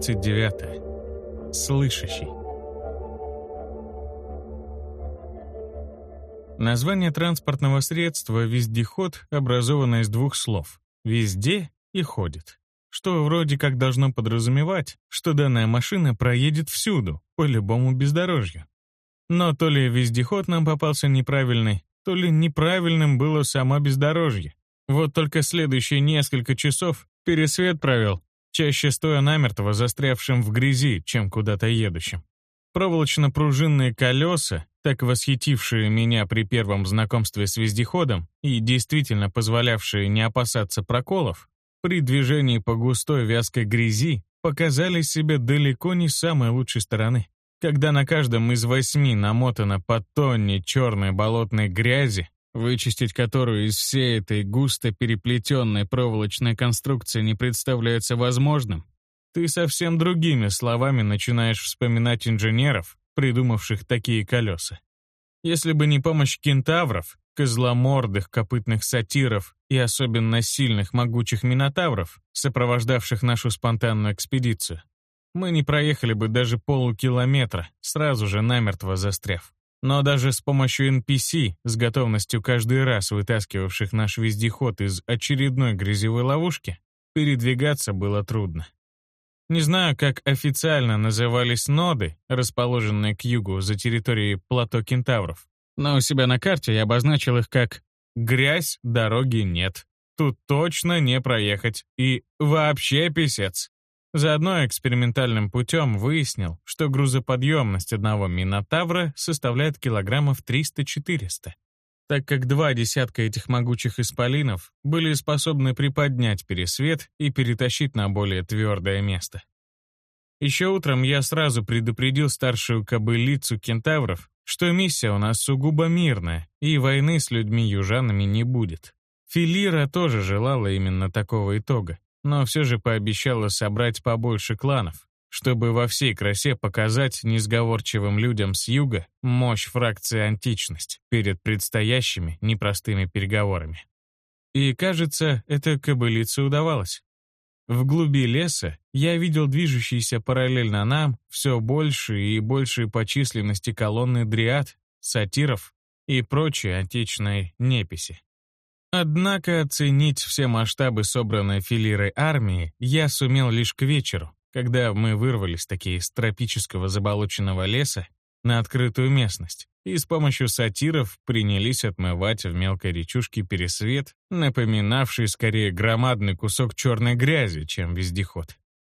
Глава 29. Слышащий. Название транспортного средства «вездеход» образовано из двух слов «везде» и «ходит», что вроде как должно подразумевать, что данная машина проедет всюду, по любому бездорожью. Но то ли вездеход нам попался неправильный, то ли неправильным было само бездорожье. Вот только следующие несколько часов пересвет провел, чаще стоя намертво застрявшим в грязи, чем куда-то едущим. Проволочно-пружинные колеса, так восхитившие меня при первом знакомстве с вездеходом и действительно позволявшие не опасаться проколов, при движении по густой вязкой грязи показали себя далеко не самой лучшей стороны. Когда на каждом из восьми намотано по тонне черной болотной грязи, вычистить которую из всей этой густо переплетенной проволочной конструкции не представляется возможным, ты совсем другими словами начинаешь вспоминать инженеров, придумавших такие колеса. Если бы не помощь кентавров, козломордых копытных сатиров и особенно сильных могучих минотавров, сопровождавших нашу спонтанную экспедицию, мы не проехали бы даже полукилометра, сразу же намертво застряв. Но даже с помощью NPC, с готовностью каждый раз вытаскивавших наш вездеход из очередной грязевой ловушки, передвигаться было трудно. Не знаю, как официально назывались ноды, расположенные к югу за территорией плато Кентавров, но у себя на карте я обозначил их как «грязь, дороги нет». Тут точно не проехать. И вообще писец. Заодно экспериментальным путем выяснил, что грузоподъемность одного Минотавра составляет килограммов 300-400, так как два десятка этих могучих исполинов были способны приподнять пересвет и перетащить на более твердое место. Еще утром я сразу предупредил старшую кобылицу кентавров, что миссия у нас сугубо мирная, и войны с людьми-южанами не будет. Филира тоже желала именно такого итога но все же пообещала собрать побольше кланов, чтобы во всей красе показать несговорчивым людям с юга мощь фракции «Античность» перед предстоящими непростыми переговорами. И, кажется, это кобылице удавалось. В глуби леса я видел движущиеся параллельно нам все больше и больше по численности колонны дриад, сатиров и прочей античной неписи. Однако оценить все масштабы собранной филирой армии я сумел лишь к вечеру, когда мы вырвались таки из тропического заболоченного леса на открытую местность и с помощью сатиров принялись отмывать в мелкой речушке пересвет, напоминавший скорее громадный кусок черной грязи, чем вездеход.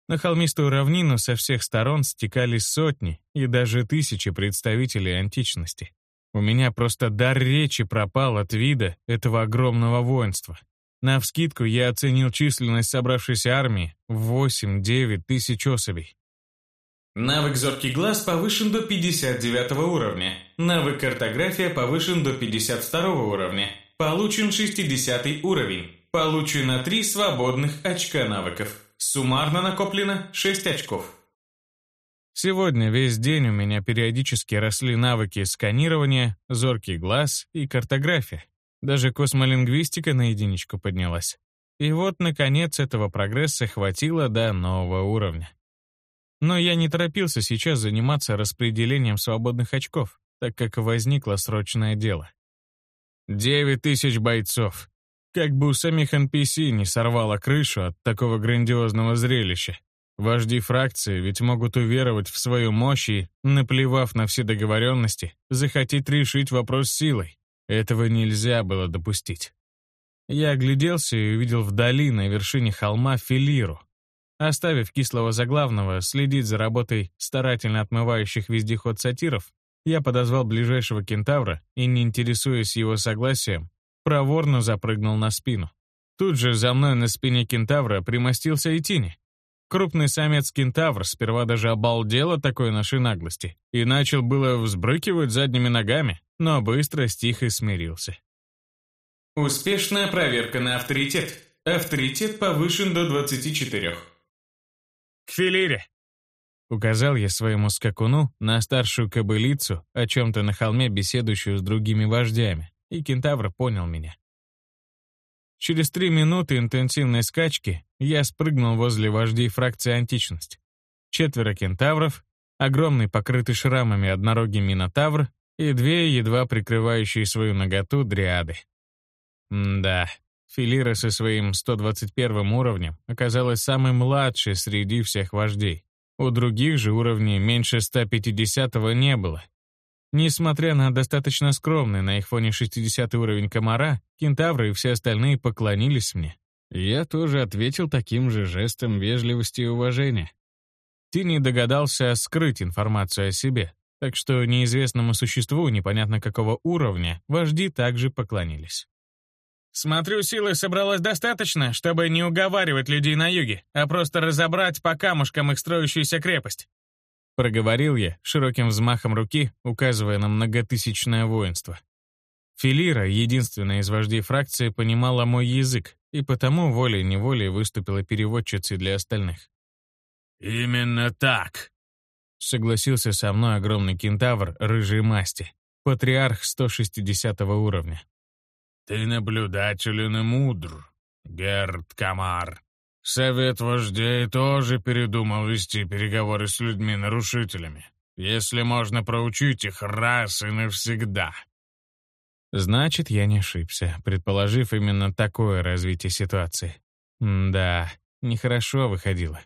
На холмистую равнину со всех сторон стекались сотни и даже тысячи представителей античности. У меня просто дар речи пропал от вида этого огромного воинства. Навскидку я оценил численность собравшейся армии в 8-9 тысяч особей. Навык «Зоркий глаз» повышен до 59 уровня. Навык «Картография» повышен до 52 уровня. Получен 60 уровень. Получено 3 свободных очка навыков. Суммарно накоплено 6 очков. Сегодня весь день у меня периодически росли навыки сканирования, зоркий глаз и картография. Даже космолингвистика на единичку поднялась. И вот, наконец, этого прогресса хватило до нового уровня. Но я не торопился сейчас заниматься распределением свободных очков, так как возникло срочное дело. Девять тысяч бойцов. Как бы у самих NPC не сорвало крышу от такого грандиозного зрелища. Вожди фракции ведь могут уверовать в свою мощь и, наплевав на все договоренности, захотеть решить вопрос силой. Этого нельзя было допустить. Я огляделся и увидел вдали на вершине холма Филиру. Оставив кислого заглавного следить за работой старательно отмывающих вездеход сатиров, я подозвал ближайшего кентавра и, не интересуясь его согласием, проворно запрыгнул на спину. Тут же за мной на спине кентавра примостился и Тини. Крупный самец-кентавр сперва даже обалдел от такой нашей наглости и начал было взбрыкивать задними ногами, но быстро стих и смирился. Успешная проверка на авторитет. Авторитет повышен до 24. «К Филире!» Указал я своему скакуну на старшую кобылицу, о чем-то на холме беседующую с другими вождями, и кентавр понял меня. Через три минуты интенсивной скачки я спрыгнул возле вождей фракции «Античность». Четверо кентавров, огромный покрытый шрамами однорогий минотавр и две, едва прикрывающие свою наготу, дриады. М да, Филира со своим 121 уровнем оказалась самой младшей среди всех вождей. У других же уровней меньше 150-го не было, Несмотря на достаточно скромный на их фоне 60 уровень комара, кентавры и все остальные поклонились мне. Я тоже ответил таким же жестом вежливости и уважения. Тини догадался скрыть информацию о себе, так что неизвестному существу непонятно какого уровня вожди также поклонились. «Смотрю, силы собралось достаточно, чтобы не уговаривать людей на юге, а просто разобрать по камушкам их строящуюся крепость. Проговорил я, широким взмахом руки, указывая на многотысячное воинство. Филира, единственная из вождей фракции, понимала мой язык, и потому волей-неволей выступила переводчицей для остальных. «Именно так», — согласился со мной огромный кентавр рыжей масти, патриарх 160 уровня. «Ты наблюдателен и мудр, Герд Камар. Совет вождей тоже передумал вести переговоры с людьми-нарушителями. Если можно проучить их раз и навсегда. Значит, я не ошибся, предположив именно такое развитие ситуации. М да, нехорошо выходило.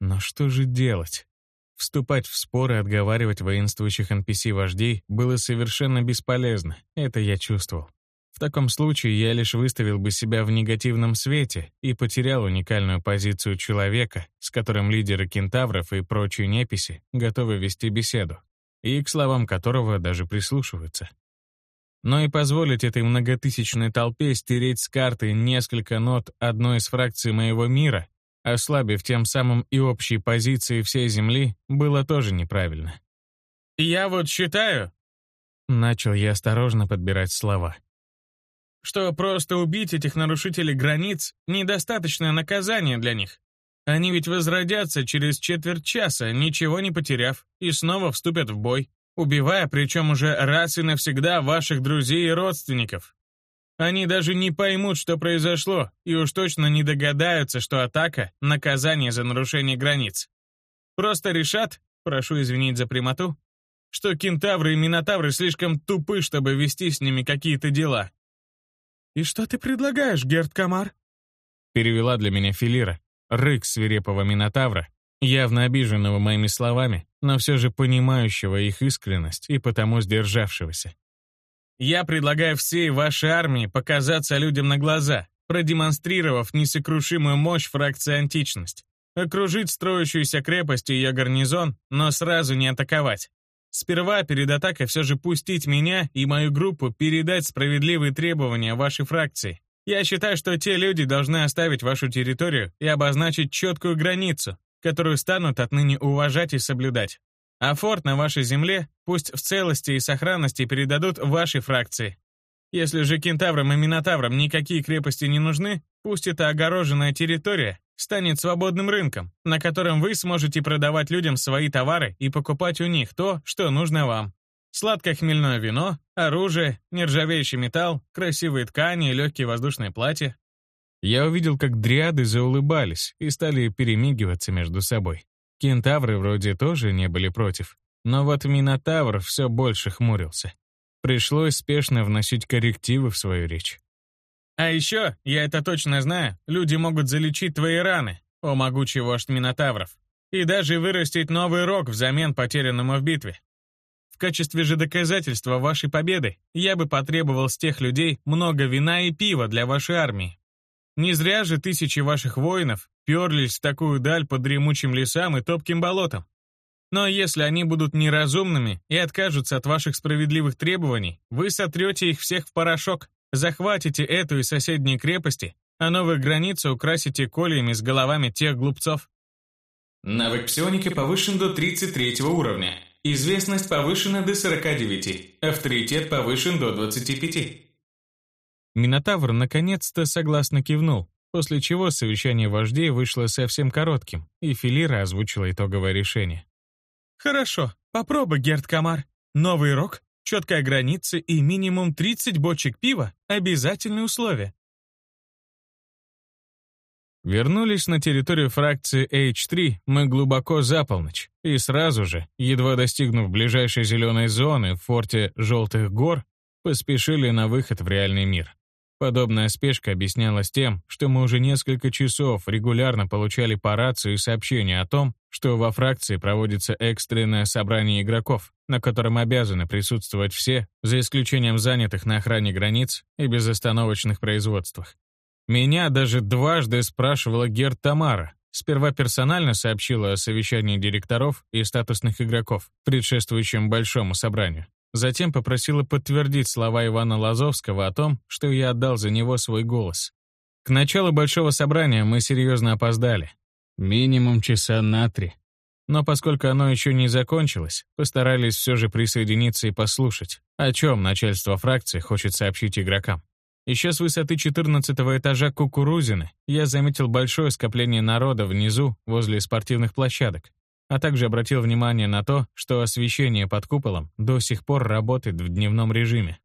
Но что же делать? Вступать в споры и отговаривать воинствующих NPC-вождей было совершенно бесполезно, это я чувствовал. В таком случае я лишь выставил бы себя в негативном свете и потерял уникальную позицию человека, с которым лидеры кентавров и прочие неписи готовы вести беседу, и к словам которого даже прислушиваются. Но и позволить этой многотысячной толпе стереть с карты несколько нот одной из фракций моего мира, ослабив тем самым и общие позиции всей Земли, было тоже неправильно. «Я вот считаю...» Начал я осторожно подбирать слова что просто убить этих нарушителей границ — недостаточное наказание для них. Они ведь возродятся через четверть часа, ничего не потеряв, и снова вступят в бой, убивая причем уже раз и навсегда ваших друзей и родственников. Они даже не поймут, что произошло, и уж точно не догадаются, что атака — наказание за нарушение границ. Просто решат, прошу извинить за прямоту, что кентавры и минотавры слишком тупы, чтобы вести с ними какие-то дела, «И что ты предлагаешь, Герд Камар?» Перевела для меня Филира, рык свирепого Минотавра, явно обиженного моими словами, но все же понимающего их искренность и потому сдержавшегося. «Я предлагаю всей вашей армии показаться людям на глаза, продемонстрировав несокрушимую мощь фракции «Античность», окружить строящуюся крепость и ее гарнизон, но сразу не атаковать. Сперва перед атакой все же пустить меня и мою группу передать справедливые требования вашей фракции. Я считаю, что те люди должны оставить вашу территорию и обозначить четкую границу, которую станут отныне уважать и соблюдать. А форт на вашей земле пусть в целости и сохранности передадут вашей фракции. Если же кентаврам и минотаврам никакие крепости не нужны, пусть эта огороженная территория станет свободным рынком, на котором вы сможете продавать людям свои товары и покупать у них то, что нужно вам. Сладкое-хмельное вино, оружие, нержавеющий металл, красивые ткани и легкие воздушные платья. Я увидел, как дриады заулыбались и стали перемигиваться между собой. Кентавры вроде тоже не были против, но вот Минотавр все больше хмурился. Пришлось спешно вносить коррективы в свою речь. А еще, я это точно знаю, люди могут залечить твои раны, о могучий вождь Минотавров, и даже вырастить новый рог взамен потерянному в битве. В качестве же доказательства вашей победы я бы потребовал с тех людей много вина и пива для вашей армии. Не зря же тысячи ваших воинов перлись в такую даль по дремучим лесам и топким болотам. Но если они будут неразумными и откажутся от ваших справедливых требований, вы сотрете их всех в порошок, Захватите эту и соседние крепости, а новые границы украсите кольями с головами тех глупцов. Навык псионики повышен до 33 уровня. Известность повышена до 49. Авторитет повышен до 25. Минотавр наконец-то согласно кивнул, после чего совещание вождей вышло совсем коротким, и Филира озвучила итоговое решение. «Хорошо, попробуй, Герд Камар. Новый рок Четкая граница и минимум 30 бочек пива — обязательные условия. Вернулись на территорию фракции H3 мы глубоко за полночь, и сразу же, едва достигнув ближайшей зеленой зоны в форте Желтых гор, поспешили на выход в реальный мир. Подобная спешка объяснялась тем, что мы уже несколько часов регулярно получали по рации сообщения о том, что во фракции проводится экстренное собрание игроков, на котором обязаны присутствовать все, за исключением занятых на охране границ и безостановочных производствах. Меня даже дважды спрашивала Герт Тамара. Сперва персонально сообщила о совещании директоров и статусных игроков, предшествующем большому собранию. Затем попросила подтвердить слова Ивана Лазовского о том, что я отдал за него свой голос. К началу большого собрания мы серьезно опоздали. Минимум часа на три. Но поскольку оно еще не закончилось, постарались все же присоединиться и послушать, о чем начальство фракции хочет сообщить игрокам. Еще с высоты 14 этажа Кукурузины я заметил большое скопление народа внизу, возле спортивных площадок, а также обратил внимание на то, что освещение под куполом до сих пор работает в дневном режиме.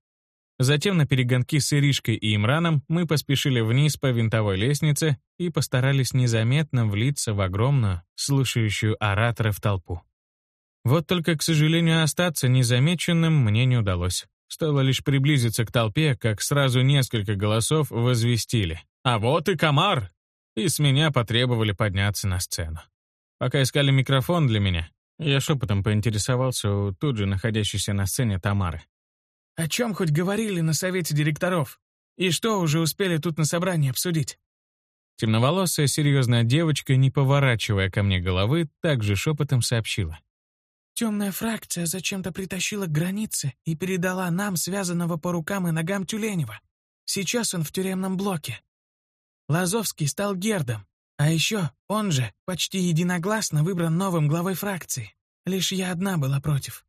Затем на перегонки с Иришкой и Имраном мы поспешили вниз по винтовой лестнице и постарались незаметно влиться в огромную, слушающую ораторов толпу. Вот только, к сожалению, остаться незамеченным мне не удалось. Стоило лишь приблизиться к толпе, как сразу несколько голосов возвестили. «А вот и комар!» И с меня потребовали подняться на сцену. Пока искали микрофон для меня, я шепотом поинтересовался у тут же находящейся на сцене Тамары. «О чем хоть говорили на совете директоров? И что уже успели тут на собрании обсудить?» Темноволосая серьезная девочка, не поворачивая ко мне головы, также шепотом сообщила. Темная фракция зачем-то притащила к границе и передала нам связанного по рукам и ногам Тюленева. Сейчас он в тюремном блоке. Лазовский стал гердом, а еще он же почти единогласно выбран новым главой фракции. Лишь я одна была против.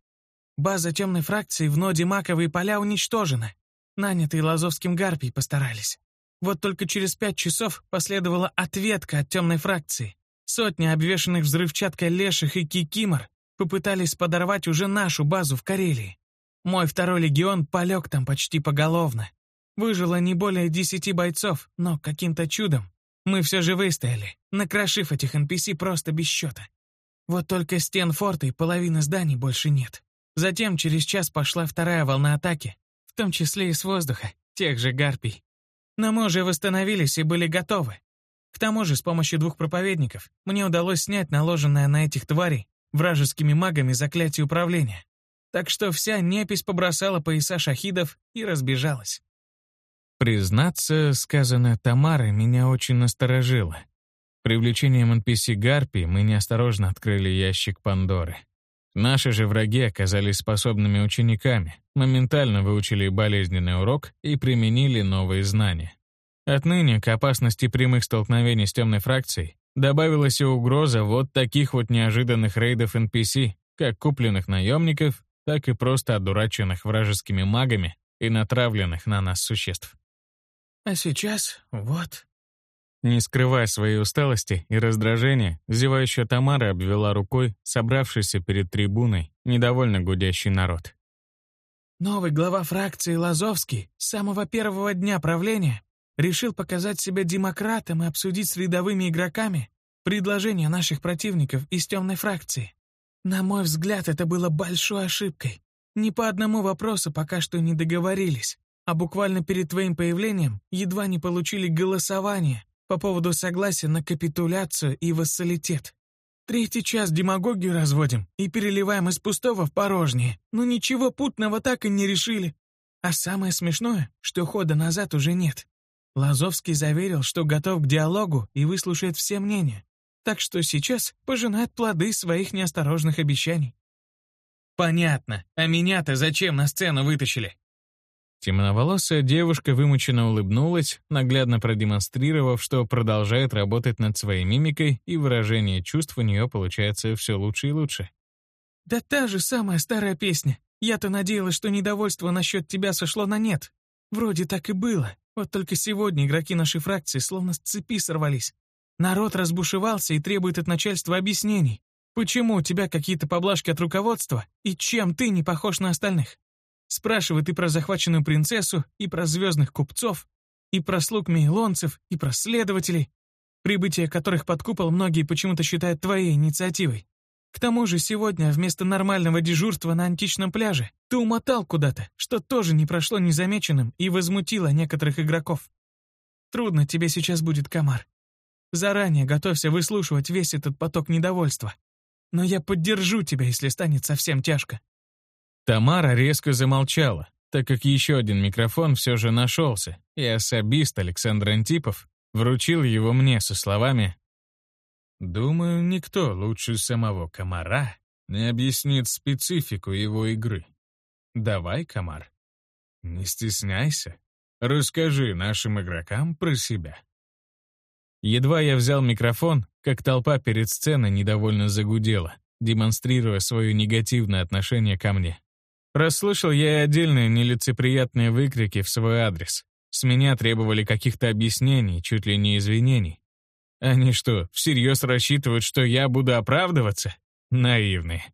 База темной фракции в ноде Маковые поля уничтожена. Нанятые Лазовским гарпий постарались. Вот только через пять часов последовала ответка от темной фракции. Сотни обвешанных взрывчаткой леших и кикимор попытались подорвать уже нашу базу в Карелии. Мой второй легион полег там почти поголовно. Выжило не более десяти бойцов, но каким-то чудом мы все же выстояли, накрошив этих NPC просто без счета. Вот только стен форта и половины зданий больше нет. Затем через час пошла вторая волна атаки, в том числе и с воздуха, тех же гарпий. Но мы уже восстановились и были готовы. К тому же с помощью двух проповедников мне удалось снять наложенное на этих тварей вражескими магами заклятие управления. Так что вся непись побросала пояса шахидов и разбежалась. Признаться, сказанное Тамарой меня очень насторожило. Привлечением NPC Гарпи мы неосторожно открыли ящик Пандоры. Наши же враги оказались способными учениками, моментально выучили болезненный урок и применили новые знания. Отныне к опасности прямых столкновений с темной фракцией Добавилась и угроза вот таких вот неожиданных рейдов NPC, как купленных наемников, так и просто одураченных вражескими магами и натравленных на нас существ. А сейчас вот... Не скрывая своей усталости и раздражения, зевающая Тамара обвела рукой собравшийся перед трибуной недовольно гудящий народ. Новый глава фракции Лазовский с самого первого дня правления решил показать себя демократом и обсудить с рядовыми игроками предложения наших противников из темной фракции. На мой взгляд, это было большой ошибкой. Ни по одному вопросу пока что не договорились, а буквально перед твоим появлением едва не получили голосование по поводу согласия на капитуляцию и вассалитет. Третий час демагогию разводим и переливаем из пустого в порожнее, но ничего путного так и не решили. А самое смешное, что хода назад уже нет. Лазовский заверил, что готов к диалогу и выслушает все мнения, так что сейчас пожинает плоды своих неосторожных обещаний. «Понятно. А меня-то зачем на сцену вытащили?» Темноволосая девушка вымученно улыбнулась, наглядно продемонстрировав, что продолжает работать над своей мимикой, и выражение чувств у нее получается все лучше и лучше. «Да та же самая старая песня. Я-то надеялась, что недовольство насчет тебя сошло на нет. Вроде так и было. Вот только сегодня игроки нашей фракции словно с цепи сорвались. Народ разбушевался и требует от начальства объяснений. Почему у тебя какие-то поблажки от руководства, и чем ты не похож на остальных? Спрашивает и про захваченную принцессу, и про звездных купцов, и про слуг мейлонцев, и про следователей. прибытие которых под купол многие почему-то считают твоей инициативой. К тому же сегодня вместо нормального дежурства на античном пляже ты умотал куда-то, что тоже не прошло незамеченным и возмутило некоторых игроков. Трудно тебе сейчас будет, Камар. Заранее готовься выслушивать весь этот поток недовольства. Но я поддержу тебя, если станет совсем тяжко». Тамара резко замолчала, так как еще один микрофон все же нашелся, и особист Александр Антипов вручил его мне со словами «Думаю, никто лучше самого комара не объяснит специфику его игры. Давай, комар, не стесняйся, расскажи нашим игрокам про себя». Едва я взял микрофон, как толпа перед сценой недовольно загудела, демонстрируя свое негативное отношение ко мне. Расслышал я и отдельные нелицеприятные выкрики в свой адрес. С меня требовали каких-то объяснений, чуть ли не извинений. Они что, всерьез рассчитывают, что я буду оправдываться? Наивные.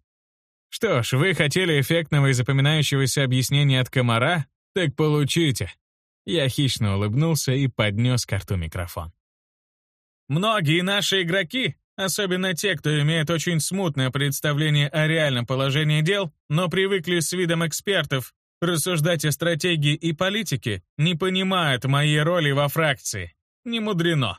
Что ж, вы хотели эффектного и запоминающегося объяснения от комара? Так получите. Я хищно улыбнулся и поднес к рту микрофон. Многие наши игроки, особенно те, кто имеет очень смутное представление о реальном положении дел, но привыкли с видом экспертов рассуждать о стратегии и политике, не понимают моей роли во фракции. Не мудрено.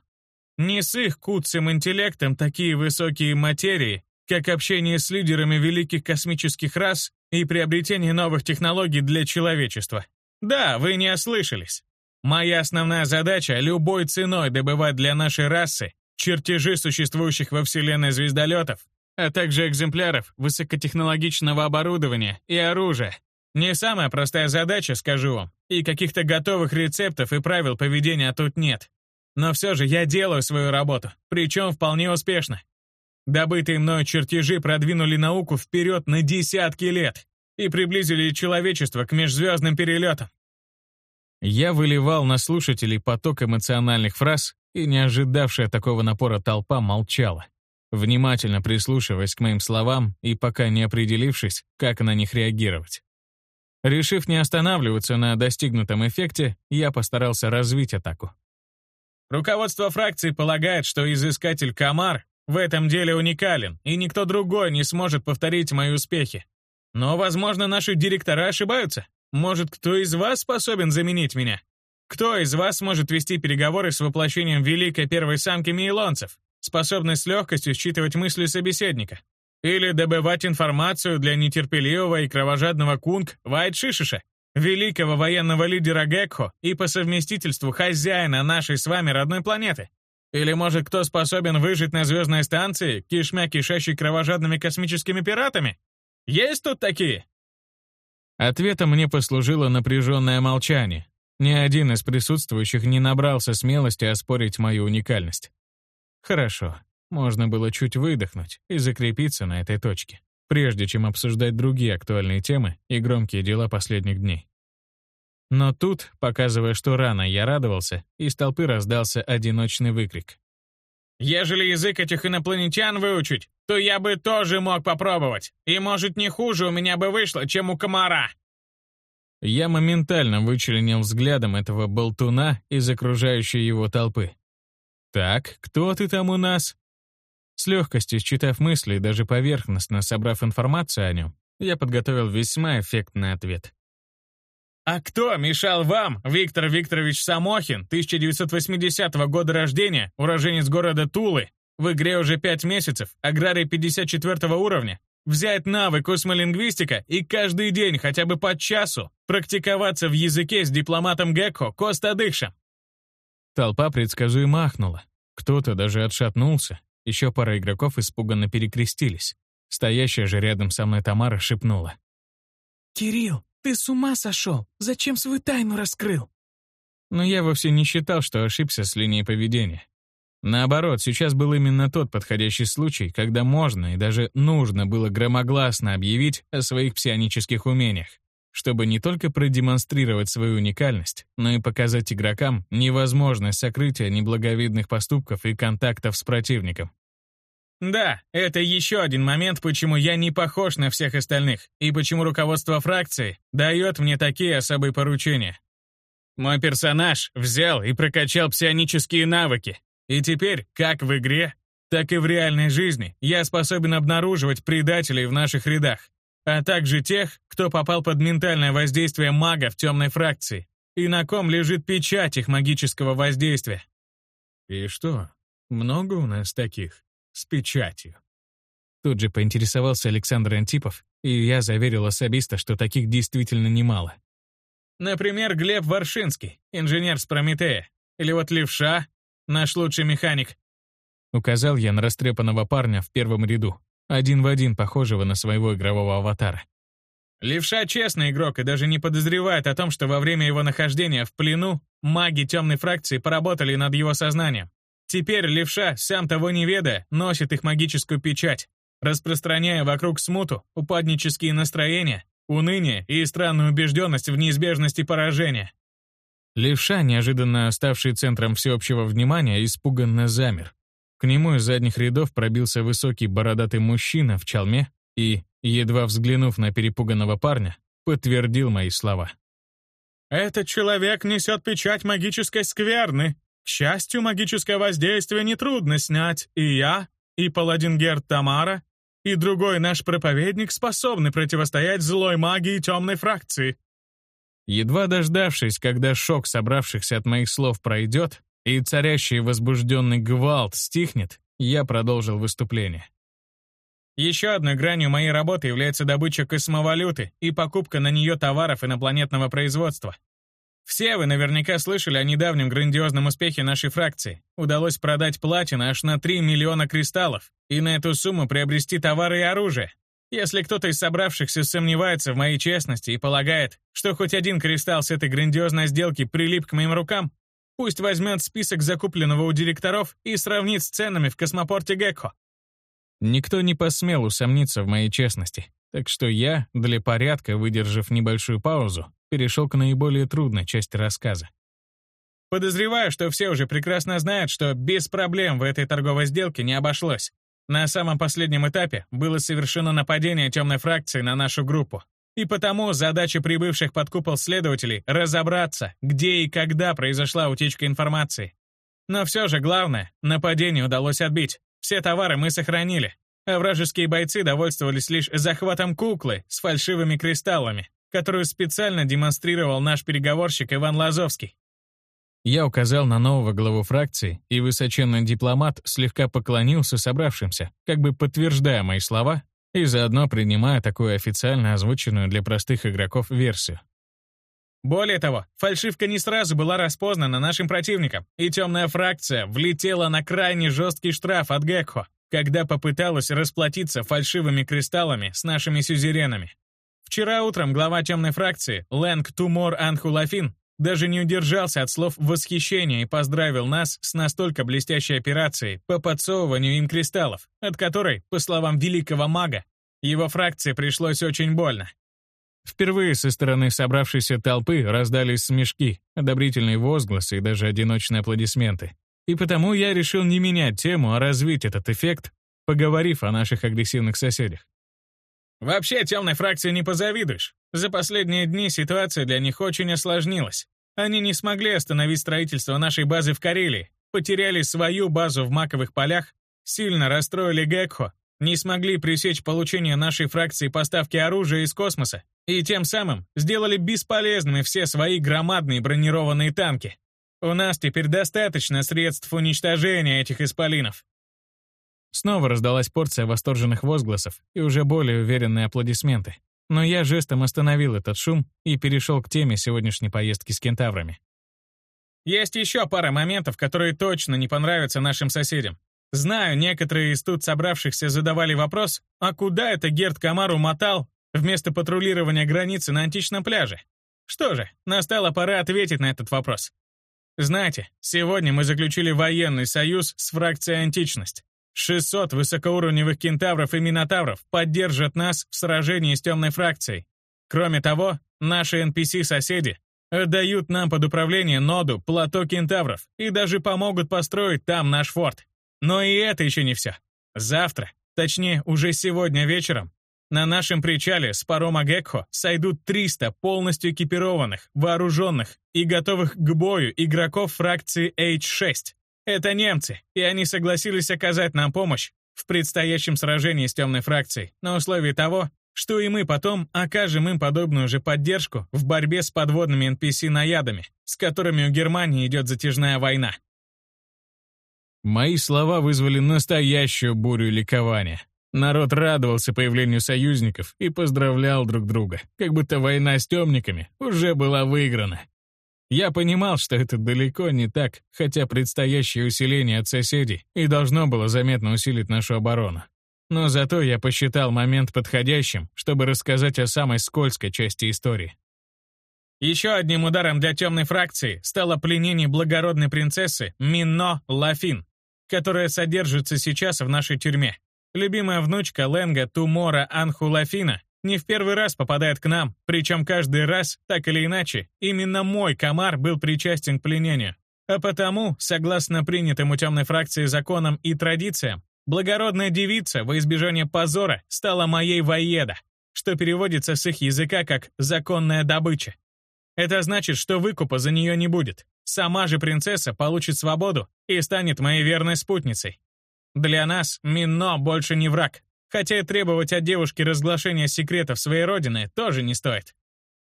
Не с их куцым интеллектом такие высокие материи, как общение с лидерами великих космических рас и приобретение новых технологий для человечества. Да, вы не ослышались. Моя основная задача — любой ценой добывать для нашей расы чертежи существующих во Вселенной звездолетов, а также экземпляров высокотехнологичного оборудования и оружия. Не самая простая задача, скажу вам, и каких-то готовых рецептов и правил поведения тут нет. Но все же я делаю свою работу, причем вполне успешно. Добытые мною чертежи продвинули науку вперед на десятки лет и приблизили человечество к межзвездным перелетам. Я выливал на слушателей поток эмоциональных фраз, и не ожидавшая такого напора толпа молчала, внимательно прислушиваясь к моим словам и пока не определившись, как на них реагировать. Решив не останавливаться на достигнутом эффекте, я постарался развить атаку. Руководство фракции полагает, что изыскатель Камар в этом деле уникален, и никто другой не сможет повторить мои успехи. Но, возможно, наши директора ошибаются. Может, кто из вас способен заменить меня? Кто из вас может вести переговоры с воплощением великой первой самки мейлонцев, способной с легкостью считывать мысли собеседника? Или добывать информацию для нетерпеливого и кровожадного кунг Вайт Шишиша, великого военного лидера Гекхо и по совместительству хозяина нашей с вами родной планеты? Или, может, кто способен выжить на звездной станции, кишмя кишащей кровожадными космическими пиратами? Есть тут такие? Ответом мне послужило напряженное молчание. Ни один из присутствующих не набрался смелости оспорить мою уникальность. Хорошо, можно было чуть выдохнуть и закрепиться на этой точке, прежде чем обсуждать другие актуальные темы и громкие дела последних дней. Но тут, показывая, что рано я радовался, из толпы раздался одиночный выкрик. «Ежели язык этих инопланетян выучить, то я бы тоже мог попробовать. И, может, не хуже у меня бы вышло, чем у комара». Я моментально вычленил взглядом этого болтуна из окружающей его толпы. «Так, кто ты там у нас?» С легкостью считав мысли и даже поверхностно собрав информацию о нем, я подготовил весьма эффектный ответ. «А кто мешал вам, Виктор Викторович Самохин, 1980 года рождения, уроженец города Тулы, в игре уже пять месяцев, аграрий 54 уровня. Взять навык космолингвистика и каждый день хотя бы по часу практиковаться в языке с дипломатом Гекко Костадыкшем. Толпа предсказуемо ахнула. Кто-то даже отшатнулся. Еще пара игроков испуганно перекрестились. Стоящая же рядом со мной Тамара шепнула. «Кирилл, ты с ума сошел? Зачем свою тайну раскрыл?» Но я вовсе не считал, что ошибся с линией поведения. Наоборот, сейчас был именно тот подходящий случай, когда можно и даже нужно было громогласно объявить о своих псионических умениях, чтобы не только продемонстрировать свою уникальность, но и показать игрокам невозможность сокрытия неблаговидных поступков и контактов с противником. Да, это еще один момент, почему я не похож на всех остальных, и почему руководство фракции дает мне такие особые поручения. Мой персонаж взял и прокачал псионические навыки, И теперь, как в игре, так и в реальной жизни, я способен обнаруживать предателей в наших рядах, а также тех, кто попал под ментальное воздействие мага в темной фракции, и на ком лежит печать их магического воздействия. И что, много у нас таких с печатью? Тут же поинтересовался Александр Антипов, и я заверил особиста, что таких действительно немало. Например, Глеб Варшинский, инженер с Прометея. Или вот Левша, наш лучший механик. Указал я на растрепанного парня в первом ряду, один в один похожего на своего игрового аватара. Левша честный игрок и даже не подозревает о том, что во время его нахождения в плену маги темной фракции поработали над его сознанием. Теперь Левша, сам того не ведая, носит их магическую печать, распространяя вокруг смуту, упаднические настроения, уныние и странную убежденность в неизбежности поражения. Левша, неожиданно ставший центром всеобщего внимания, испуганно замер. К нему из задних рядов пробился высокий бородатый мужчина в чалме и, едва взглянув на перепуганного парня, подтвердил мои слова. «Этот человек несет печать магической скверны. К счастью, магическое воздействие нетрудно снять, и я, и паладин Герд Тамара, и другой наш проповедник способны противостоять злой магии темной фракции». Едва дождавшись, когда шок собравшихся от моих слов пройдет, и царящий возбужденный гвалт стихнет, я продолжил выступление. Еще одной гранью моей работы является добыча космовалюты и покупка на нее товаров инопланетного производства. Все вы наверняка слышали о недавнем грандиозном успехе нашей фракции. Удалось продать платину аж на 3 миллиона кристаллов и на эту сумму приобрести товары и оружие. Если кто-то из собравшихся сомневается в моей честности и полагает, что хоть один кристалл с этой грандиозной сделки прилип к моим рукам, пусть возьмет список закупленного у директоров и сравнит с ценами в космопорте Гекко. Никто не посмел усомниться в моей честности, так что я, для порядка, выдержав небольшую паузу, перешел к наиболее трудной части рассказа. Подозреваю, что все уже прекрасно знают, что без проблем в этой торговой сделке не обошлось. На самом последнем этапе было совершено нападение темной фракции на нашу группу. И потому задача прибывших под купол следователей — разобраться, где и когда произошла утечка информации. Но все же главное, нападение удалось отбить. Все товары мы сохранили, а вражеские бойцы довольствовались лишь захватом куклы с фальшивыми кристаллами, которую специально демонстрировал наш переговорщик Иван Лазовский. Я указал на нового главу фракции, и высоченный дипломат слегка поклонился собравшимся, как бы подтверждая мои слова и заодно принимая такую официально озвученную для простых игроков версию. Более того, фальшивка не сразу была распознана нашим противником, и темная фракция влетела на крайне жесткий штраф от Гекхо, когда попыталась расплатиться фальшивыми кристаллами с нашими сюзеренами. Вчера утром глава темной фракции, Лэнг Тумор Анхулафин, даже не удержался от слов восхищения и поздравил нас с настолько блестящей операцией по подсовыванию им кристаллов, от которой, по словам великого мага, его фракции пришлось очень больно. Впервые со стороны собравшейся толпы раздались смешки, одобрительные возгласы и даже одиночные аплодисменты. И потому я решил не менять тему, а развить этот эффект, поговорив о наших агрессивных соседях. Вообще, темной фракции не позавидуешь. За последние дни ситуация для них очень осложнилась. Они не смогли остановить строительство нашей базы в Карелии, потеряли свою базу в маковых полях, сильно расстроили Гекхо, не смогли пресечь получение нашей фракции поставки оружия из космоса и тем самым сделали бесполезными все свои громадные бронированные танки. У нас теперь достаточно средств уничтожения этих исполинов. Снова раздалась порция восторженных возгласов и уже более уверенные аплодисменты. Но я жестом остановил этот шум и перешел к теме сегодняшней поездки с кентаврами. Есть еще пара моментов, которые точно не понравятся нашим соседям. Знаю, некоторые из тут собравшихся задавали вопрос, а куда это Герд Камару мотал вместо патрулирования границы на античном пляже? Что же, настала пора ответить на этот вопрос. Знаете, сегодня мы заключили военный союз с фракцией «Античность». 600 высокоуровневых кентавров и минотавров поддержат нас в сражении с темной фракцией. Кроме того, наши NPC-соседи отдают нам под управление ноду плато кентавров и даже помогут построить там наш форт. Но и это еще не все. Завтра, точнее уже сегодня вечером, на нашем причале с парома Гекхо сойдут 300 полностью экипированных, вооруженных и готовых к бою игроков фракции H6. Это немцы, и они согласились оказать нам помощь в предстоящем сражении с темной фракцией на условии того, что и мы потом окажем им подобную же поддержку в борьбе с подводными NPC-наядами, с которыми у Германии идет затяжная война. Мои слова вызвали настоящую бурю ликования. Народ радовался появлению союзников и поздравлял друг друга, как будто война с темниками уже была выиграна. Я понимал, что это далеко не так, хотя предстоящее усиление от соседей и должно было заметно усилить нашу оборону. Но зато я посчитал момент подходящим, чтобы рассказать о самой скользкой части истории. Еще одним ударом для темной фракции стало пленение благородной принцессы Мино Лафин, которая содержится сейчас в нашей тюрьме. Любимая внучка Ленга Тумора Анхулафина не в первый раз попадает к нам, причем каждый раз, так или иначе, именно мой комар был причастен к пленению. А потому, согласно принятым у темной фракции законам и традициям, благородная девица во избежание позора стала моей воеда, что переводится с их языка как «законная добыча». Это значит, что выкупа за нее не будет. Сама же принцесса получит свободу и станет моей верной спутницей. Для нас Мино больше не враг, хотя и требовать от девушки разглашения секретов своей родины тоже не стоит.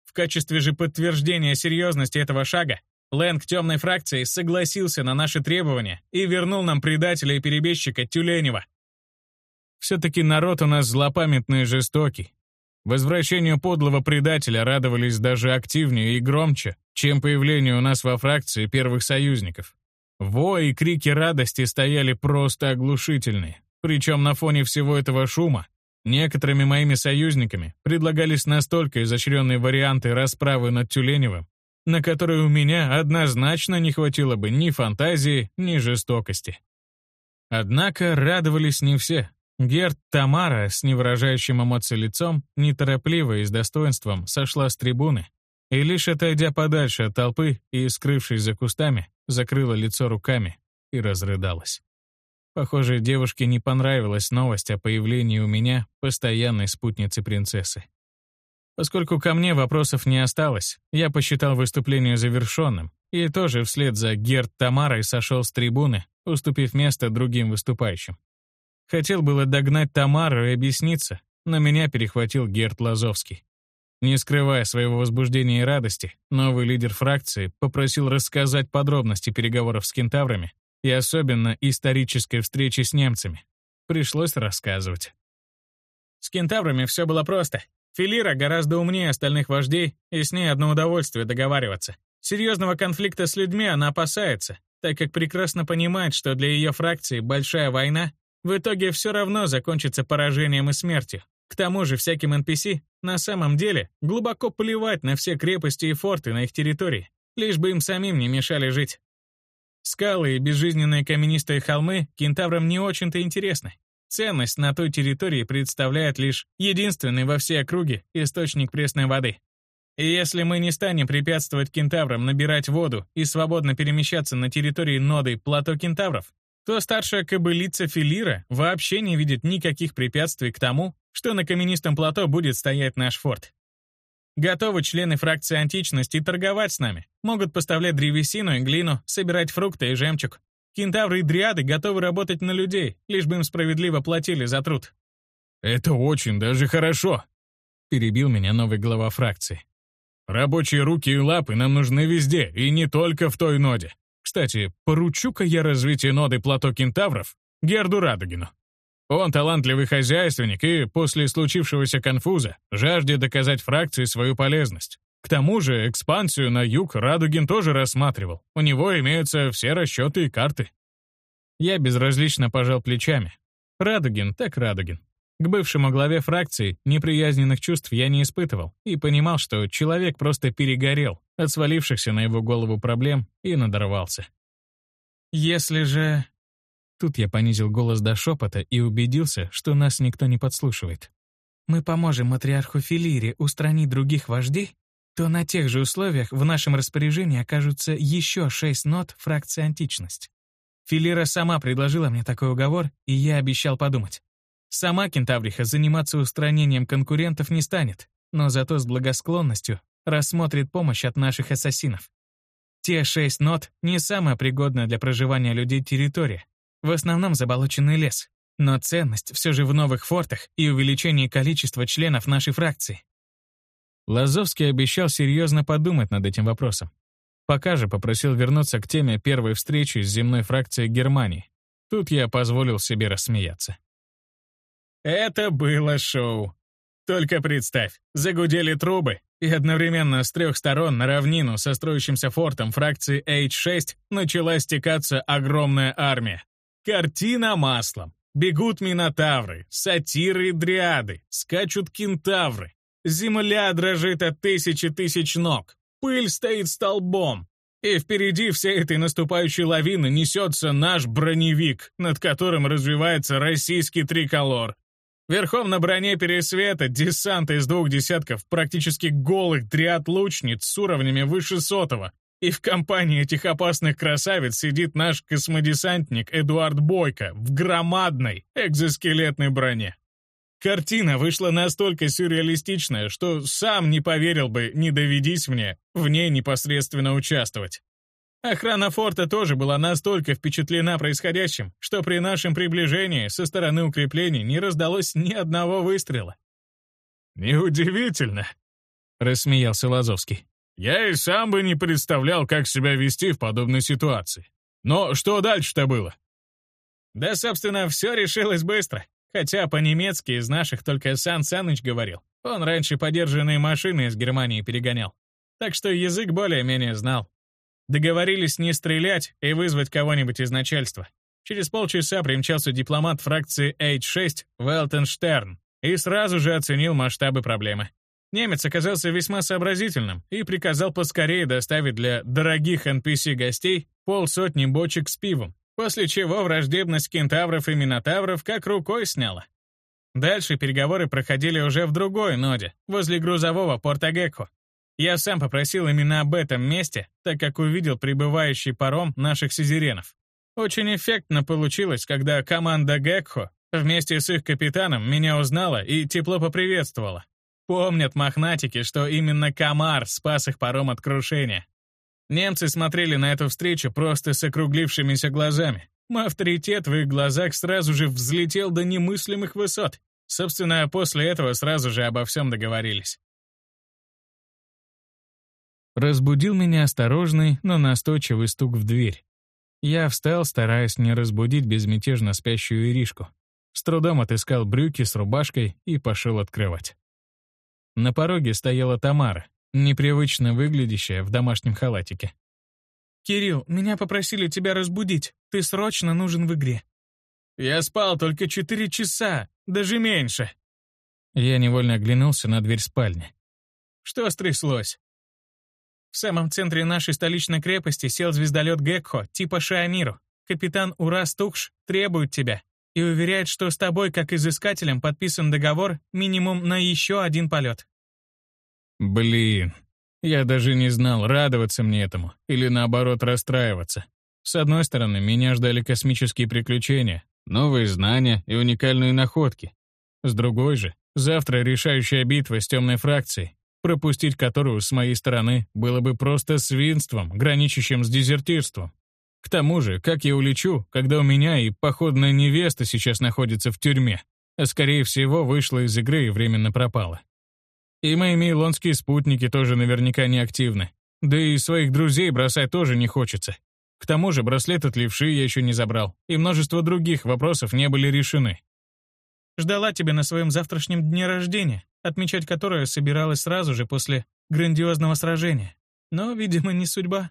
В качестве же подтверждения серьезности этого шага, Лэнг темной фракции согласился на наши требования и вернул нам предателя и перебежчика Тюленева. Все-таки народ у нас злопамятный и жестокий. Возвращению подлого предателя радовались даже активнее и громче, чем появлению у нас во фракции первых союзников. Вой и крики радости стояли просто оглушительные. Причем на фоне всего этого шума некоторыми моими союзниками предлагались настолько изощренные варианты расправы над Тюленевым, на которые у меня однозначно не хватило бы ни фантазии, ни жестокости. Однако радовались не все. Герт Тамара с невыражающим эмоций лицом неторопливо и с достоинством сошла с трибуны и лишь отойдя подальше от толпы и скрывшись за кустами, закрыла лицо руками и разрыдалась. Похоже, девушке не понравилась новость о появлении у меня постоянной спутницы принцессы. Поскольку ко мне вопросов не осталось, я посчитал выступление завершенным и тоже вслед за Герт Тамарой сошел с трибуны, уступив место другим выступающим. Хотел было догнать Тамару и объясниться, но меня перехватил Герт Лазовский. Не скрывая своего возбуждения и радости, новый лидер фракции попросил рассказать подробности переговоров с кентаврами и особенно исторической встречи с немцами. Пришлось рассказывать. С кентаврами все было просто. Филира гораздо умнее остальных вождей, и с ней одно удовольствие договариваться. Серьезного конфликта с людьми она опасается, так как прекрасно понимает, что для ее фракции большая война в итоге все равно закончится поражением и смертью. К тому же всяким NPC на самом деле глубоко плевать на все крепости и форты на их территории, лишь бы им самим не мешали жить. Скалы и безжизненные каменистые холмы кентаврам не очень-то интересны. Ценность на той территории представляет лишь единственный во всей округе источник пресной воды. И если мы не станем препятствовать кентаврам набирать воду и свободно перемещаться на территории ноды плато кентавров, то старшая кобылица Филира вообще не видит никаких препятствий к тому, что на каменистом плато будет стоять наш форт. Готовы члены фракции античности торговать с нами, могут поставлять древесину и глину, собирать фрукты и жемчуг. Кентавры и дриады готовы работать на людей, лишь бы им справедливо платили за труд. «Это очень даже хорошо», — перебил меня новый глава фракции. «Рабочие руки и лапы нам нужны везде, и не только в той ноде. Кстати, поручу-ка я развитие ноды плато кентавров Герду Радугину. Он талантливый хозяйственник и, после случившегося конфуза, жаждет доказать фракции свою полезность. К тому же экспансию на юг Радугин тоже рассматривал. У него имеются все расчеты и карты. Я безразлично пожал плечами. Радугин так Радугин. К бывшему главе фракции неприязненных чувств я не испытывал и понимал, что человек просто перегорел от свалившихся на его голову проблем и надорвался. «Если же Тут я понизил голос до шепота и убедился, что нас никто не подслушивает. «Мы поможем матриарху Филире устранить других вождей, то на тех же условиях в нашем распоряжении окажутся еще шесть нот фракции античность. Филира сама предложила мне такой уговор, и я обещал подумать. Сама кентавриха заниматься устранением конкурентов не станет, но зато с благосклонностью рассмотрит помощь от наших ассасинов. Те шесть нот — не самая пригодная для проживания людей территория. В основном заболоченный лес. Но ценность все же в новых фортах и увеличении количества членов нашей фракции. Лазовский обещал серьезно подумать над этим вопросом. Пока же попросил вернуться к теме первой встречи с земной фракцией Германии. Тут я позволил себе рассмеяться. Это было шоу. Только представь, загудели трубы, и одновременно с трех сторон на равнину со строящимся фортом фракции H6 начала стекаться огромная армия. Картина маслом. Бегут минотавры, сатиры и дриады, скачут кентавры. Земля дрожит от тысячи тысяч ног. Пыль стоит столбом. И впереди всей этой наступающей лавины несется наш броневик, над которым развивается российский триколор. Верхом на броне Пересвета десант из двух десятков практически голых дриад-лучниц с уровнями выше сотого. И в компании этих опасных красавиц сидит наш космодесантник Эдуард Бойко в громадной экзоскелетной броне. Картина вышла настолько сюрреалистичная, что сам не поверил бы, не доведись мне, в ней непосредственно участвовать. Охрана форта тоже была настолько впечатлена происходящим, что при нашем приближении со стороны укреплений не раздалось ни одного выстрела. «Неудивительно», — рассмеялся Лазовский. «Я и сам бы не представлял, как себя вести в подобной ситуации. Но что дальше-то было?» «Да, собственно, все решилось быстро. Хотя по-немецки из наших только Сан Саныч говорил. Он раньше подержанные машины из Германии перегонял. Так что язык более-менее знал. Договорились не стрелять и вызвать кого-нибудь из начальства. Через полчаса примчался дипломат фракции H6 Велтенштерн и сразу же оценил масштабы проблемы. Немец оказался весьма сообразительным и приказал поскорее доставить для дорогих NPC-гостей полсотни бочек с пивом, после чего враждебность кентавров и минотавров как рукой сняла. Дальше переговоры проходили уже в другой ноде, возле грузового порта Гекко, я сам попросил именно об этом месте, так как увидел прибывающий паром наших сизеренов. Очень эффектно получилось, когда команда Гекхо вместе с их капитаном меня узнала и тепло поприветствовала. Помнят мохнатики, что именно Камар спас их паром от крушения. Немцы смотрели на эту встречу просто с округлившимися глазами. Мой авторитет в их глазах сразу же взлетел до немыслимых высот. Собственно, после этого сразу же обо всем договорились. Разбудил меня осторожный, но настойчивый стук в дверь. Я встал, стараясь не разбудить безмятежно спящую Иришку. С трудом отыскал брюки с рубашкой и пошел открывать. На пороге стояла Тамара, непривычно выглядящая в домашнем халатике. «Кирилл, меня попросили тебя разбудить. Ты срочно нужен в игре». «Я спал только четыре часа, даже меньше». Я невольно оглянулся на дверь спальни. «Что стряслось?» В самом центре нашей столичной крепости сел звездолет Гекхо, типа Шиамиру. Капитан Урас Тухш требует тебя и уверяет, что с тобой, как изыскателем, подписан договор минимум на еще один полет. Блин, я даже не знал, радоваться мне этому или наоборот расстраиваться. С одной стороны, меня ждали космические приключения, новые знания и уникальные находки. С другой же, завтра решающая битва с темной фракцией, пропустить которую с моей стороны было бы просто свинством, граничащим с дезертирством. К тому же, как я улечу, когда у меня и походная невеста сейчас находится в тюрьме, а скорее всего вышла из игры и временно пропала. И мои мейлонские спутники тоже наверняка не активны. Да и своих друзей бросать тоже не хочется. К тому же браслет от левши я еще не забрал, и множество других вопросов не были решены. Ждала тебя на своем завтрашнем дне рождения отмечать которое собиралась сразу же после грандиозного сражения. Но, видимо, не судьба.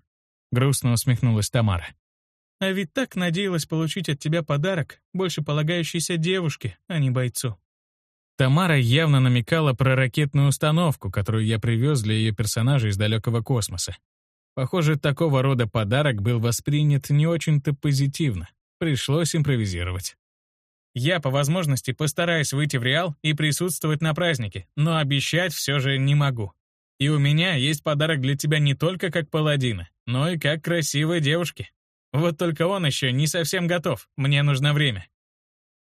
Грустно усмехнулась Тамара. А ведь так надеялась получить от тебя подарок, больше полагающийся девушке, а не бойцу. Тамара явно намекала про ракетную установку, которую я привез для ее персонажа из далекого космоса. Похоже, такого рода подарок был воспринят не очень-то позитивно. Пришлось импровизировать. Я по возможности постараюсь выйти в Реал и присутствовать на празднике, но обещать все же не могу. И у меня есть подарок для тебя не только как паладина, но и как красивой девушки. Вот только он еще не совсем готов, мне нужно время».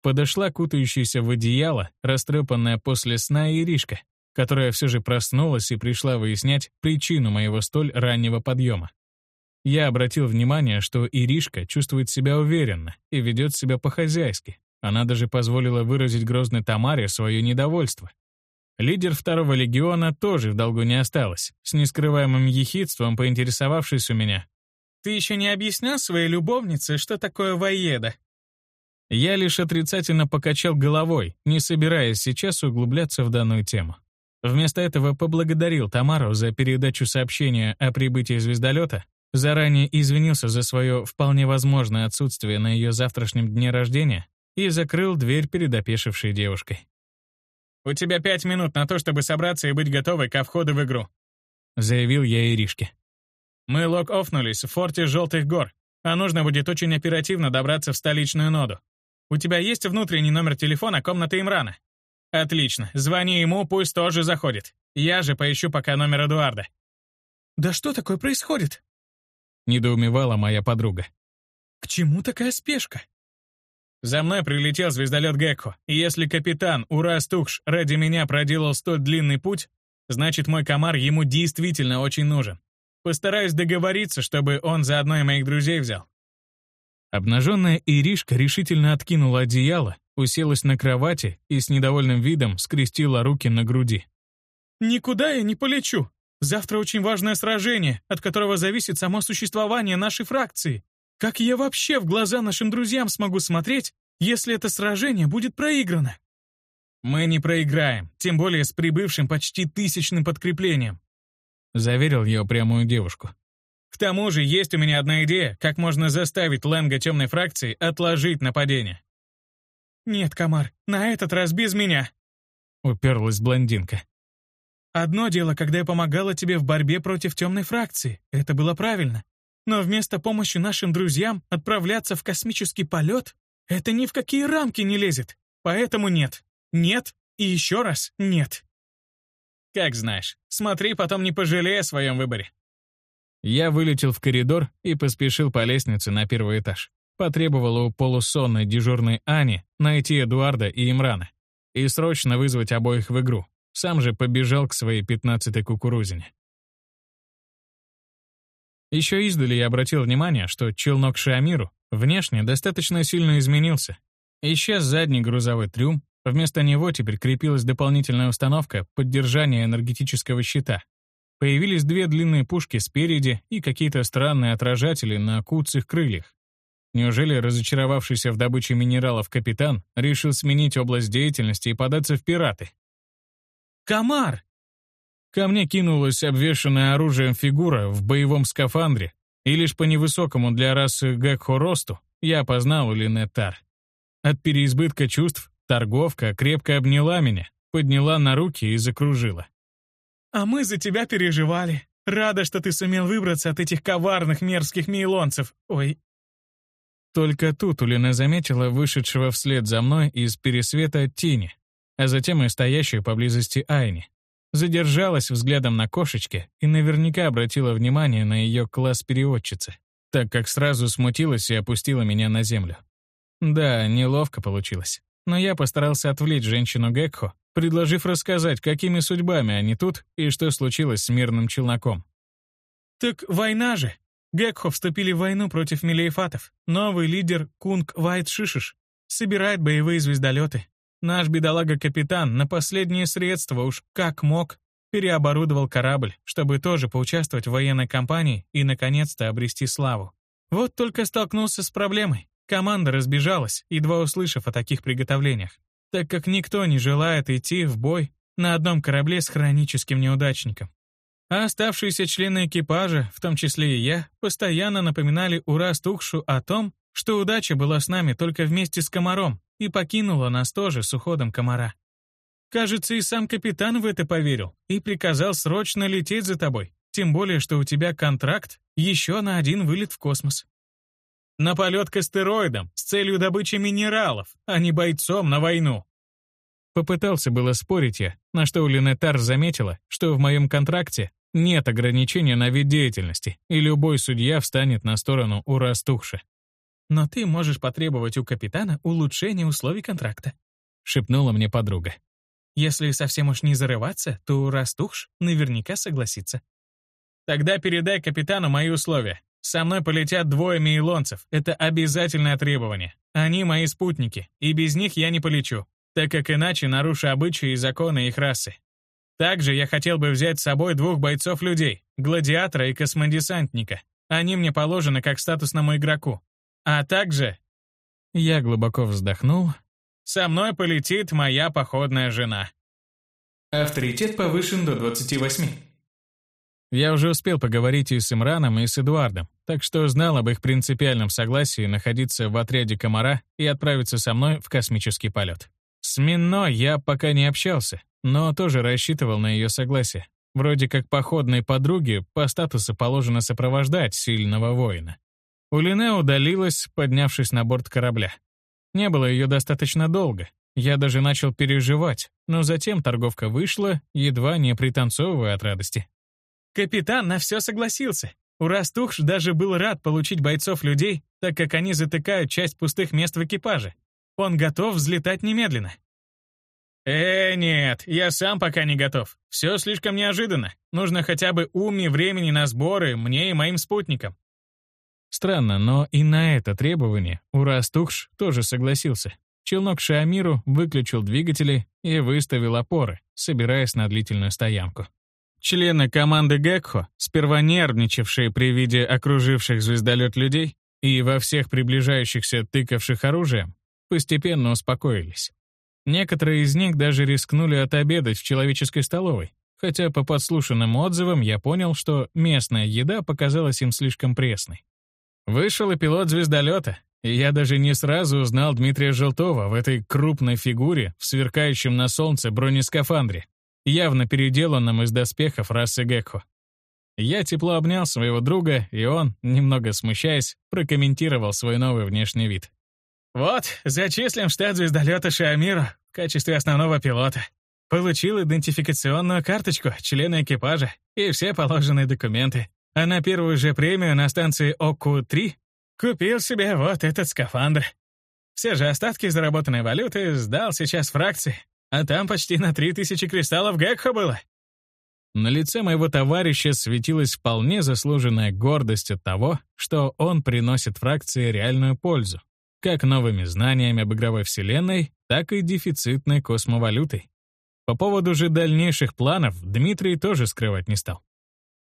Подошла кутающаяся в одеяло, растрепанная после сна Иришка, которая все же проснулась и пришла выяснять причину моего столь раннего подъема. Я обратил внимание, что Иришка чувствует себя уверенно и ведет себя по-хозяйски. Она даже позволила выразить грозной Тамаре свое недовольство. Лидер второго легиона тоже в долгу не осталась, с нескрываемым ехидством поинтересовавшись у меня. «Ты еще не объяснял своей любовнице, что такое воеда?» Я лишь отрицательно покачал головой, не собираясь сейчас углубляться в данную тему. Вместо этого поблагодарил Тамару за передачу сообщения о прибытии звездолета, заранее извинился за свое вполне возможное отсутствие на ее завтрашнем дне рождения и закрыл дверь перед опешившей девушкой. «У тебя пять минут на то, чтобы собраться и быть готовой ко входу в игру», заявил я Иришке. «Мы лог-офнулись в форте Желтых гор, а нужно будет очень оперативно добраться в столичную ноду. У тебя есть внутренний номер телефона комнаты Имрана?» «Отлично, звони ему, пусть тоже заходит. Я же поищу пока номер Эдуарда». «Да что такое происходит?» Недоумевала моя подруга. «К чему такая спешка?» За мной прилетел звездолет Гекко, и если капитан Урас Тухш ради меня проделал столь длинный путь, значит мой комар ему действительно очень нужен. Постараюсь договориться, чтобы он заодно и моих друзей взял. Обнаженная Иришка решительно откинула одеяло, уселась на кровати и с недовольным видом скрестила руки на груди. «Никуда я не полечу. Завтра очень важное сражение, от которого зависит само существование нашей фракции. Как я вообще в глаза нашим друзьям смогу смотреть, если это сражение будет проиграно? Мы не проиграем, тем более с прибывшим почти тысячным подкреплением. Заверил я упрямую девушку. К тому же есть у меня одна идея, как можно заставить Лэнга темной фракции отложить нападение. «Нет, Камар, на этот раз без меня», — уперлась блондинка. «Одно дело, когда я помогала тебе в борьбе против темной фракции. Это было правильно. Но вместо помощи нашим друзьям отправляться в космический полет — это ни в какие рамки не лезет. Поэтому нет. Нет и еще раз нет. Как знаешь. Смотри, потом не пожалей о своем выборе. Я вылетел в коридор и поспешил по лестнице на первый этаж. Потребовала у полусонной дежурной Ани найти Эдуарда и Имрана и срочно вызвать обоих в игру. Сам же побежал к своей пятнадцатой кукурузине. Еще издали я обратил внимание, что челнок Шиамиру внешне достаточно сильно изменился. Исчез задний грузовой трюм, вместо него теперь крепилась дополнительная установка поддержания энергетического щита. Появились две длинные пушки спереди и какие-то странные отражатели на куцых крыльях. Неужели разочаровавшийся в добыче минералов капитан решил сменить область деятельности и податься в пираты? «Комар!» Ко мне кинулась обвешанная оружием фигура в боевом скафандре, и лишь по невысокому для расы Гекхо росту я опознал Линетар. От переизбытка чувств торговка крепко обняла меня, подняла на руки и закружила. «А мы за тебя переживали. Рада, что ты сумел выбраться от этих коварных мерзких мейлонцев. Ой». Только тут Улина заметила вышедшего вслед за мной из пересвета тени, а затем и стоящую поблизости Айни задержалась взглядом на кошечке и наверняка обратила внимание на ее класс переводчицы, так как сразу смутилась и опустила меня на землю. Да, неловко получилось. Но я постарался отвлечь женщину Гекхо, предложив рассказать, какими судьбами они тут и что случилось с мирным челноком. «Так война же!» Гекхо вступили в войну против Мелиефатов. Новый лидер Кунг Вайт Шишиш собирает боевые звездолеты, Наш бедолага-капитан на последние средства уж как мог переоборудовал корабль, чтобы тоже поучаствовать в военной кампании и, наконец-то, обрести славу. Вот только столкнулся с проблемой. Команда разбежалась, едва услышав о таких приготовлениях, так как никто не желает идти в бой на одном корабле с хроническим неудачником. А оставшиеся члены экипажа, в том числе и я, постоянно напоминали Ура Стухшу о том, что удача была с нами только вместе с комаром, и покинула нас тоже с уходом комара. Кажется, и сам капитан в это поверил и приказал срочно лететь за тобой, тем более, что у тебя контракт еще на один вылет в космос. На полет к астероидам с целью добычи минералов, а не бойцом на войну. Попытался было спорить я, на что Линетар заметила, что в моем контракте нет ограничения на вид деятельности, и любой судья встанет на сторону у растухши. Но ты можешь потребовать у капитана улучшения условий контракта», — шепнула мне подруга. «Если совсем уж не зарываться, то Растухш наверняка согласится». «Тогда передай капитану мои условия. Со мной полетят двое мейлонцев. Это обязательное требование. Они мои спутники, и без них я не полечу, так как иначе нарушу обычаи и законы их расы. Также я хотел бы взять с собой двух бойцов-людей, гладиатора и космодесантника. Они мне положены как статусному игроку. А также... Я глубоко вздохнул. Со мной полетит моя походная жена. Авторитет повышен до 28. Я уже успел поговорить и с Имраном, и с Эдуардом, так что знал об их принципиальном согласии находиться в отряде комара и отправиться со мной в космический полет. С Мино я пока не общался, но тоже рассчитывал на ее согласие. Вроде как походной подруге по статусу положено сопровождать сильного воина. Улине удалилась, поднявшись на борт корабля. Не было ее достаточно долго. Я даже начал переживать, но затем торговка вышла, едва не пританцовывая от радости. Капитан на все согласился. Урастухш даже был рад получить бойцов людей, так как они затыкают часть пустых мест в экипаже. Он готов взлетать немедленно. «Э, нет, я сам пока не готов. Все слишком неожиданно. Нужно хотя бы уми времени на сборы мне и моим спутникам». Странно, но и на это требование Урастухш тоже согласился. Челнок Шиамиру выключил двигатели и выставил опоры, собираясь на длительную стоянку. Члены команды Гекхо, сперва нервничавшие при виде окруживших звездолет людей и во всех приближающихся тыкавших оружием, постепенно успокоились. Некоторые из них даже рискнули отобедать в человеческой столовой, хотя по подслушанным отзывам я понял, что местная еда показалась им слишком пресной. Вышел и пилот звездолета, и я даже не сразу узнал Дмитрия Желтова в этой крупной фигуре в сверкающем на солнце бронескафандре, явно переделанном из доспехов расы Гекхо. Я тепло обнял своего друга, и он, немного смущаясь, прокомментировал свой новый внешний вид. «Вот, зачислим штат звездолета Шиамиру в качестве основного пилота. Получил идентификационную карточку члена экипажа и все положенные документы. А на первую же премию на станции ОКУ-3 купил себе вот этот скафандр. Все же остатки заработанной валюты сдал сейчас фракции, а там почти на три тысячи кристаллов Гекхо было. На лице моего товарища светилась вполне заслуженная гордость от того, что он приносит фракции реальную пользу, как новыми знаниями об игровой вселенной, так и дефицитной космовалютой. По поводу же дальнейших планов Дмитрий тоже скрывать не стал.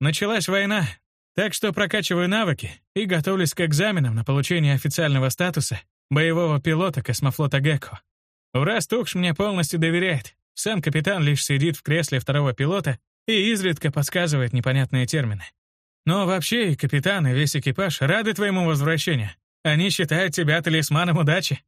Началась война, так что прокачиваю навыки и готовлюсь к экзаменам на получение официального статуса боевого пилота космофлота Гекко. Урастукш мне полностью доверяет. Сам капитан лишь сидит в кресле второго пилота и изредка подсказывает непонятные термины. Но вообще и капитан, и весь экипаж рады твоему возвращению. Они считают тебя талисманом удачи».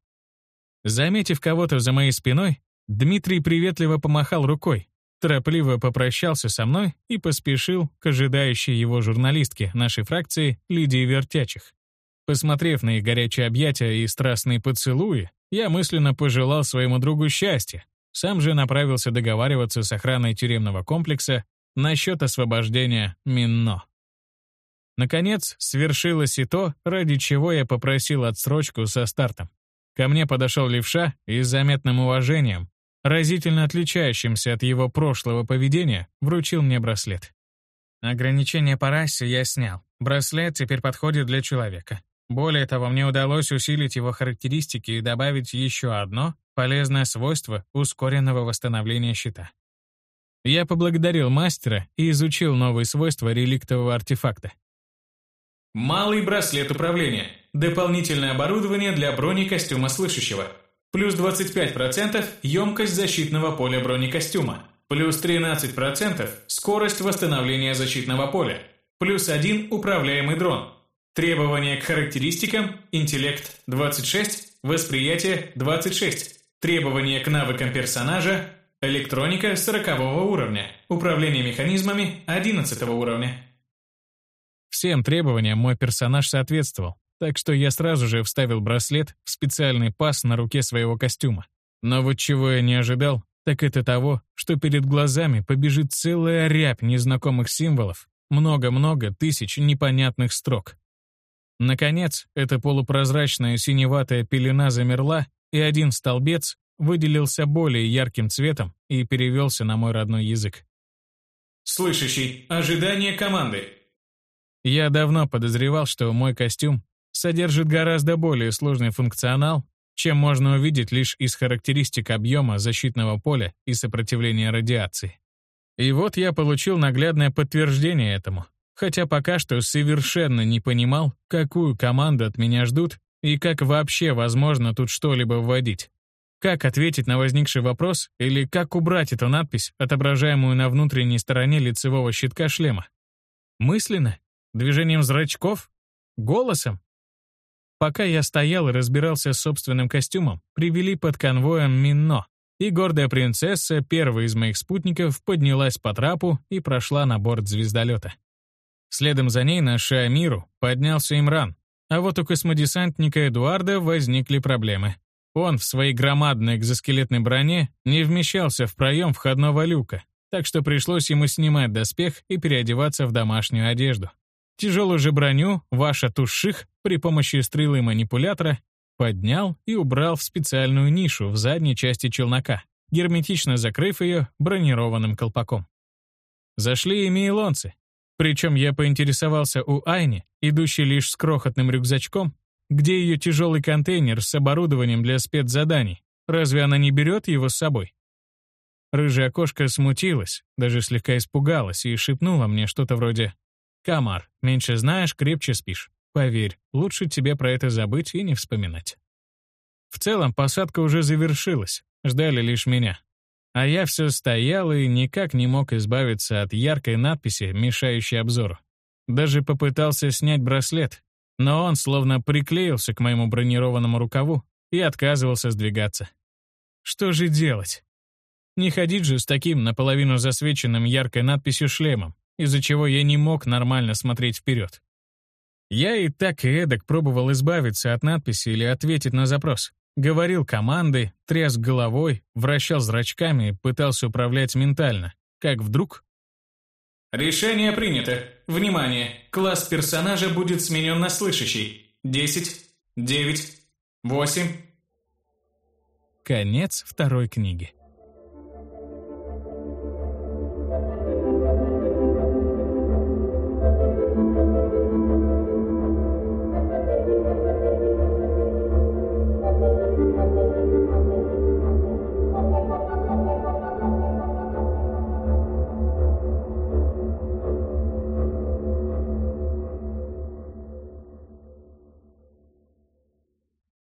Заметив кого-то за моей спиной, Дмитрий приветливо помахал рукой, торопливо попрощался со мной и поспешил к ожидающей его журналистке нашей фракции Лидии Вертячих. Посмотрев на их горячие объятия и страстные поцелуи, я мысленно пожелал своему другу счастья, сам же направился договариваться с охраной тюремного комплекса насчет освобождения Минно. Наконец, свершилось и то, ради чего я попросил отсрочку со стартом. Ко мне подошел левша и с заметным уважением, разительно отличающимся от его прошлого поведения, вручил мне браслет. Ограничение по расе я снял. Браслет теперь подходит для человека. Более того, мне удалось усилить его характеристики и добавить еще одно полезное свойство ускоренного восстановления щита. Я поблагодарил мастера и изучил новые свойства реликтового артефакта. Малый браслет управления. Дополнительное оборудование для бронекостюма слышащего. Плюс 25% емкость защитного поля бронекостюма. Плюс 13% скорость восстановления защитного поля. Плюс 1 управляемый дрон. Требования к характеристикам – интеллект 26, восприятие 26. Требования к навыкам персонажа – электроника 40 уровня, управление механизмами 11 уровня. Всем требованиям мой персонаж соответствовал, так что я сразу же вставил браслет в специальный паз на руке своего костюма. Но вот чего я не ожидал, так это того, что перед глазами побежит целая рябь незнакомых символов, много-много тысяч непонятных строк. Наконец, эта полупрозрачная синеватая пелена замерла, и один столбец выделился более ярким цветом и перевелся на мой родной язык. Слышащий. Ожидание команды. Я давно подозревал, что мой костюм содержит гораздо более сложный функционал, чем можно увидеть лишь из характеристик объема защитного поля и сопротивления радиации. И вот я получил наглядное подтверждение этому, хотя пока что совершенно не понимал, какую команду от меня ждут и как вообще возможно тут что-либо вводить. Как ответить на возникший вопрос или как убрать эту надпись, отображаемую на внутренней стороне лицевого щитка шлема? Мысленно? Движением зрачков? Голосом? Пока я стоял и разбирался с собственным костюмом, привели под конвоем Минно, и гордая принцесса, первая из моих спутников, поднялась по трапу и прошла на борт звездолета. Следом за ней на Шиамиру поднялся Имран, а вот у космодесантника Эдуарда возникли проблемы. Он в своей громадной экзоскелетной броне не вмещался в проем входного люка, так что пришлось ему снимать доспех и переодеваться в домашнюю одежду. Тяжелую же броню Ваша Туших при помощи стрелы манипулятора поднял и убрал в специальную нишу в задней части челнока, герметично закрыв ее бронированным колпаком. Зашли и мейлонцы. Причем я поинтересовался у Айни, идущей лишь с крохотным рюкзачком, где ее тяжелый контейнер с оборудованием для спецзаданий. Разве она не берет его с собой? Рыжая кошка смутилась, даже слегка испугалась и шепнула мне что-то вроде «Камар, меньше знаешь, крепче спишь. Поверь, лучше тебе про это забыть и не вспоминать». В целом, посадка уже завершилась, ждали лишь меня. А я все стоял и никак не мог избавиться от яркой надписи, мешающей обзору. Даже попытался снять браслет, но он словно приклеился к моему бронированному рукаву и отказывался сдвигаться. Что же делать? Не ходить же с таким наполовину засвеченным яркой надписью шлемом из-за чего я не мог нормально смотреть вперед. Я и так и эдак пробовал избавиться от надписи или ответить на запрос. Говорил команды, тряс головой, вращал зрачками, пытался управлять ментально. Как вдруг... Решение принято. Внимание! Класс персонажа будет сменен на слышащий. Десять, девять, восемь. Конец второй книги.